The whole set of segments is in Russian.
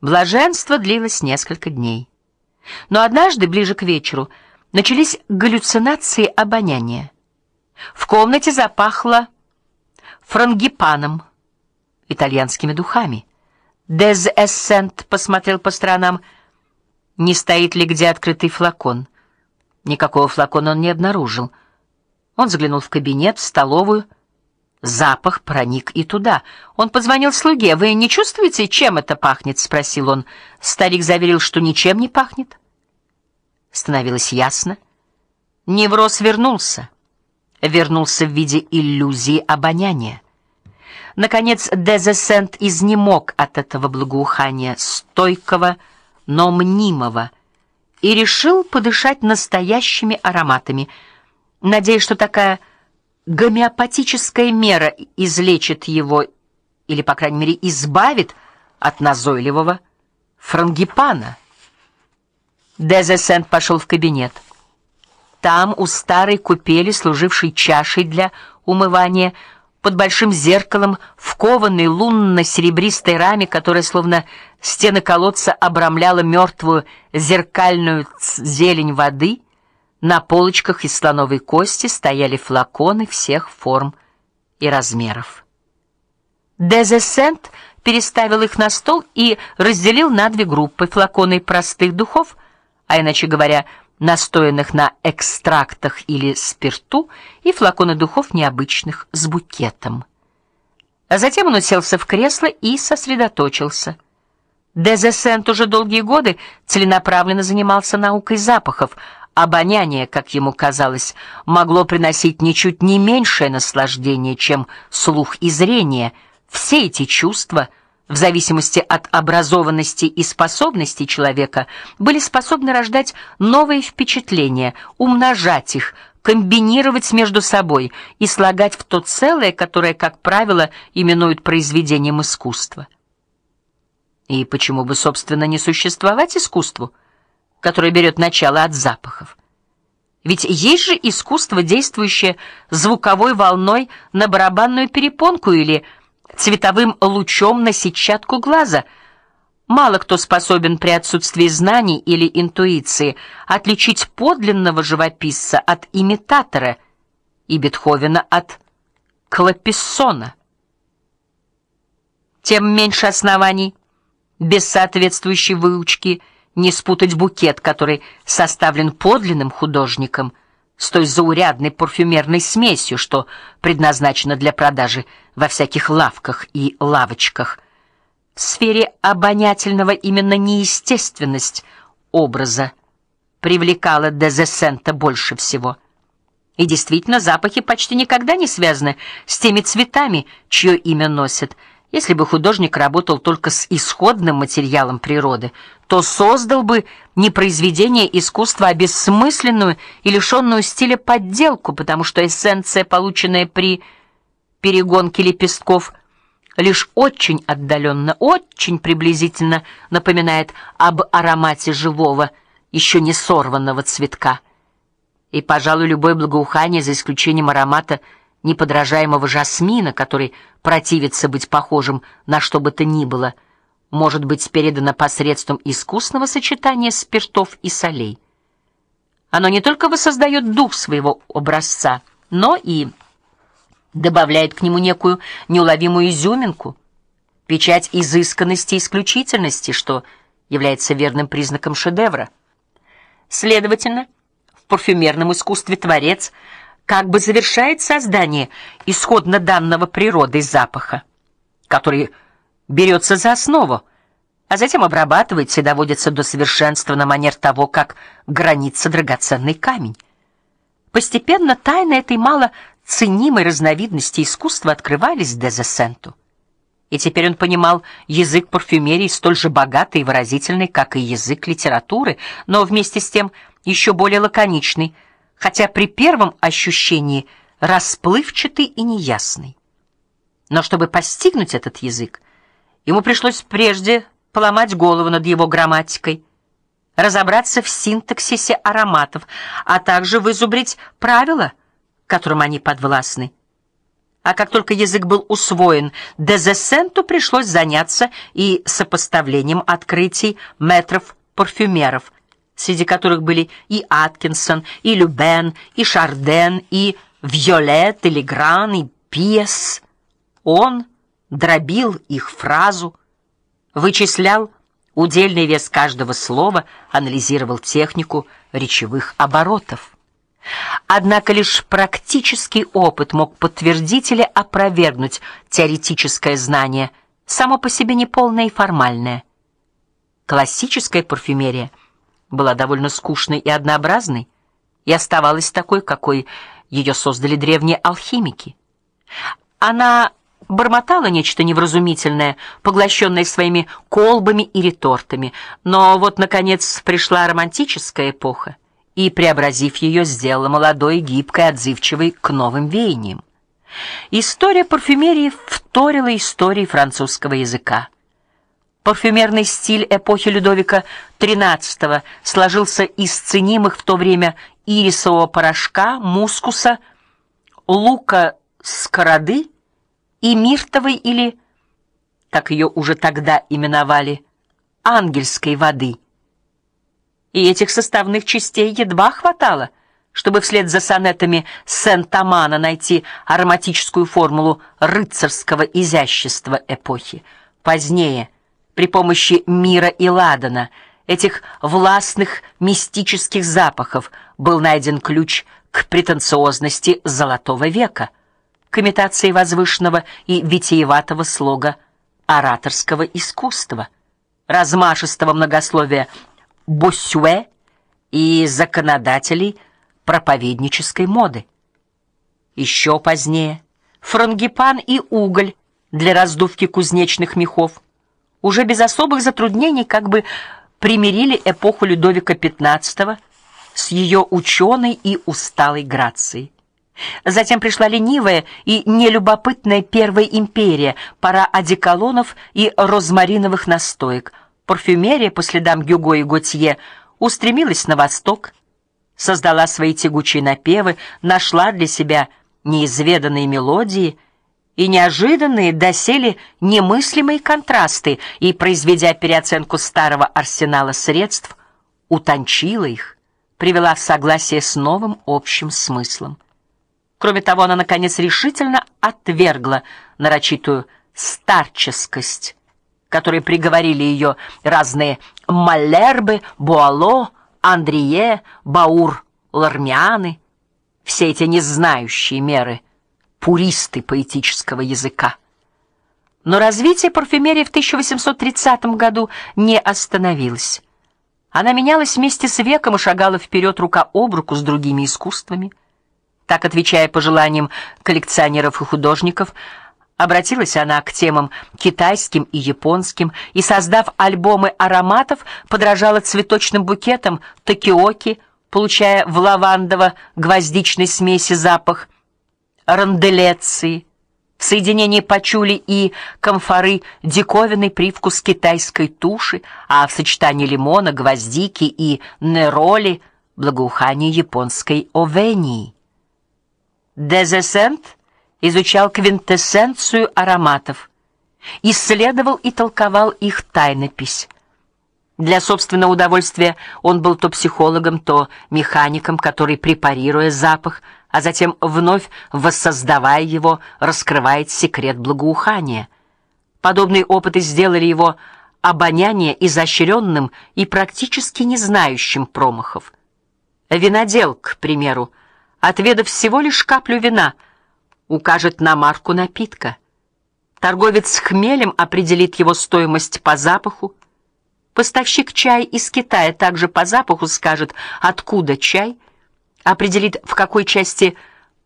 Блаженство длилось несколько дней. Но однажды, ближе к вечеру, начались галлюцинации обоняния. В комнате запахло франгипаном, итальянскими духами. Дез Эссент посмотрел по сторонам, не стоит ли где открытый флакон. Никакого флакона он не обнаружил. Он заглянул в кабинет, в столовую. Запах проник и туда. Он позвонил слуге. Вы не чувствуете, чем это пахнет, спросил он. Старик заверил, что ничем не пахнет. Становилось ясно, невроз вернулся. Вернулся в виде иллюзии обоняния. Наконец Дезесент изнемог от этого благоухания, стойкого, но мнимого, и решил подышать настоящими ароматами, надеясь, что такая гомеопатическая мера излечит его или, по крайней мере, избавит от назойливого франгипана. Дезесент пошел в кабинет. Там у старой купели, служившей чашей для умывания, под большим зеркалом в кованой лунно-серебристой раме, которая словно стены колодца обрамляла мертвую зеркальную зелень воды, на полочках из слоновой кости стояли флаконы всех форм и размеров. Дезесент переставил их на стол и разделил на две группы: флаконы простых духов, а иначе говоря, настоянных на экстрактах или спирту, и флаконы духов необычных с букетом. А затем он уселся в кресло и сосредоточился. Дезесент уже долгие годы целенаправленно занимался наукой запахов. Обоняние, как ему казалось, могло приносить ничуть не меньшее наслаждение, чем слух и зрение. Все эти чувства — в зависимости от образованности и способностей человека, были способны рождать новые впечатления, умножать их, комбинировать между собой и слагать в то целое, которое, как правило, именуют произведением искусства. И почему бы, собственно, не существовать искусству, которое берет начало от запахов? Ведь есть же искусство, действующее звуковой волной на барабанную перепонку или цветовым лучом на сетчатку глаза. Мало кто способен при отсутствии знаний или интуиции отличить подлинного живописца от имитатора и Бетховена от Клапессона. Тем меньше оснований без соответствующей выучки не спутать букет, который составлен подлинным художником с той заурядной парфюмерной смесью, что предназначена для продажи во всяких лавках и лавочках. В сфере обонятельного именно неестественность образа привлекала Дезесента больше всего. И действительно, запахи почти никогда не связаны с теми цветами, чье имя носят. Если бы художник работал только с исходным материалом природы, то создал бы не произведение искусства, а бессмысленную и лишенную стиля подделку, потому что эссенция, полученная при перегонке лепестков, лишь очень отдаленно, очень приблизительно напоминает об аромате живого, еще не сорванного цветка. И, пожалуй, любое благоухание, за исключением аромата неподражаемого жасмина, который противится быть похожим на что бы то ни было, — может быть передано посредством искусного сочетания спиртов и солей. Оно не только воссоздает дух своего образца, но и добавляет к нему некую неуловимую изюминку, печать изысканности и исключительности, что является верным признаком шедевра. Следовательно, в парфюмерном искусстве творец как бы завершает создание исходно данного природой запаха, который берется за основу, а затем обрабатывается и доводится до совершенства на манер того, как гранится драгоценный камень. Постепенно тайны этой мало ценимой разновидности искусства открывались Дезесенту. И теперь он понимал язык парфюмерии столь же богатый и выразительный, как и язык литературы, но вместе с тем еще более лаконичный, хотя при первом ощущении расплывчатый и неясный. Но чтобы постигнуть этот язык, Ему пришлось прежде поломать голову над его грамматикой, разобраться в синтаксисе ароматов, а также вызубрить правила, которым они подвластны. А как только язык был усвоен, Дезесенту пришлось заняться и сопоставлением открытий метров-парфюмеров, среди которых были и Аткинсон, и Любен, и Шарден, и Вьолет, и Легран, и Пьес. Он дробил их фразу, вычислял удельный вес каждого слова, анализировал технику речевых оборотов. Однако лишь практический опыт мог подтвердить или опровергнуть теоретическое знание, само по себе неполное и формальное. Классическая парфюмерия была довольно скучной и однообразной и оставалась такой, какой ее создали древние алхимики. Она бормотала нечто невразумительное, поглощенное своими колбами и ретортами. Но вот наконец пришла романтическая эпоха и, преобразив ее, сделала молодой, гибкой, отзывчивой к новым веяниям. История парфюмерии вторила истории французского языка. Парфюмерный стиль эпохи Людовика XIII сложился из ценимых в то время ирисового порошка, мускуса, лука скороды и миртовой или, как ее уже тогда именовали, ангельской воды – и этих составных частей едва хватало, чтобы вслед за сонетами Сент-Амана найти ароматическую формулу рыцарского изящества эпохи. Позднее, при помощи мира и ладана, этих властных мистических запахов был найден ключ к претенциозности золотого века, к имитации возвышенного и витиеватого слога ораторского искусства, размашистого многословия Боссюэ и законодателей проповеднической моды. Еще позднее франгипан и уголь для раздувки кузнечных мехов уже без особых затруднений как бы примирили эпоху Людовика XV с ее ученой и усталой грацией. Затем пришла ленивая и нелюбопытная Первая империя, пора одеколонов и розмариновых настоек – парфюмерия по следам Гюго и Готье устремилась на восток, создала свои тягучие напевы, нашла для себя неизведанные мелодии и неожиданные доселе немыслимые контрасты и, произведя переоценку старого арсенала средств, утончила их, привела в согласие с новым общим смыслом. Кроме того, она наконец решительно отвергла нарочитую старческость которые приговорили ее разные Малербы, Буало, Андрие, Баур, Лармианы, все эти незнающие меры пуристы поэтического языка. Но развитие парфюмерии в 1830 году не остановилось. Она менялась вместе с веком и шагала вперед рука об руку с другими искусствами. Так, отвечая пожеланиям коллекционеров и художников, Обратилась она к темам китайским и японским и, создав альбомы ароматов, подражала цветочным букетам такиоки, получая в лавандово-гвоздичной смеси запах ранделеции, в соединении пачули и камфоры диковинный привкус китайской туши, а в сочетании лимона, гвоздики и нероли благоухание японской овении. Дезесент изучал квинтэссенцию ароматов, исследовал и толковал их тайнопись. Для собственного удовольствия он был то психологом, то механиком, который препарируя запах, а затем вновь воссоздавая его, раскрывает секрет благоухания. Подобные опыты сделали его обоняние изощренным и практически не знающим промахов. Винодел, к примеру, отведав всего лишь каплю вина, укажет на марку напитка. Торговец с хмелем определит его стоимость по запаху. Поставщик чая из Китая также по запаху скажет, откуда чай, определит, в какой части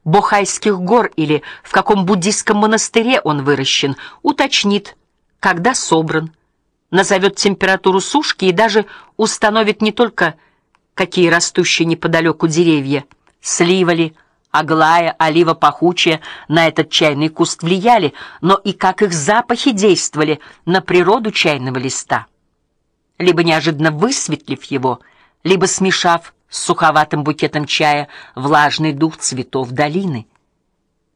Бохайских гор или в каком буддийском монастыре он выращен, уточнит, когда собран, назовет температуру сушки и даже установит не только какие растущие неподалеку деревья, слива ли, Аглая, олива пахучая на этот чайный куст влияли, но и как их запахи действовали на природу чайного листа. Либо неожиданно высветлив его, либо смешав с суховатым букетом чая влажный дух цветов долины.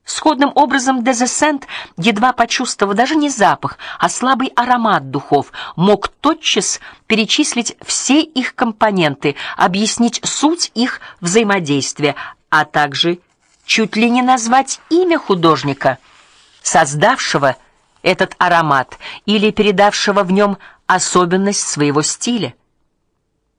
Сходным образом Дезесент, едва почувствовав даже не запах, а слабый аромат духов, мог тотчас перечислить все их компоненты, объяснить суть их взаимодействия, а также чуть ли не назвать имя художника, создавшего этот аромат или передавшего в нем особенность своего стиля.